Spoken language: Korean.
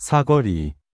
사거리.